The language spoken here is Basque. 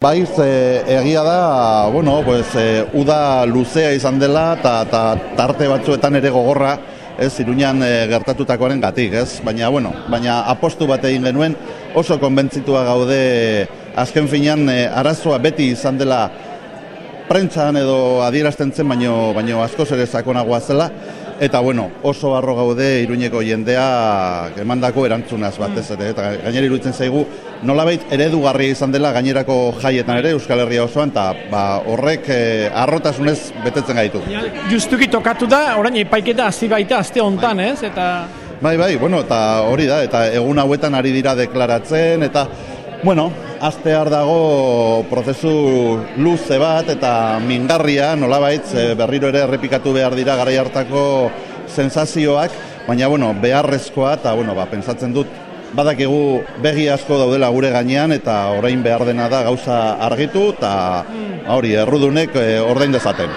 Bai, ze, egia da, bueno, pues, e, uda luzea izan dela eta tarte batzuetan ere gogorra, ez, Iruñan e, gertatutakoaren gatik, ez? Baina, bueno, baina apostu bat egin genuen oso konbentzitua gaude azken finean e, arazoa beti izan dela prentzan edo adierazten zen, baino, baino askoz ere sakonagoa zela, Eta bueno, oso harro gaude Iruñeko jendea emandako erantzunaz batez ere eta gainera iruditzen zaigu nolabait eredugarria izan dela gainerako jaietan ere Euskal Herria osoan eta ba, horrek eh, arrotasunez betetzen gaitu. Justuki tokatu da, orain epaiketa hasi baita aste hontan, bai. ez? Eta Bai, bai, bueno, eta hori da, eta egun hauetan ari dira deklaratzen, eta, bueno, astear dago prozesu luze bat eta mingarria nolabait berriro ere errepikatu behar dira garai hartako sensazioak, baina bueno, beharrezkoa eta bueno, ba, pentsatzen dut badakigu begi asko daudela gure gainean eta orain behar dena da gauza argitu eta hori errudunek e, ordain dezaten.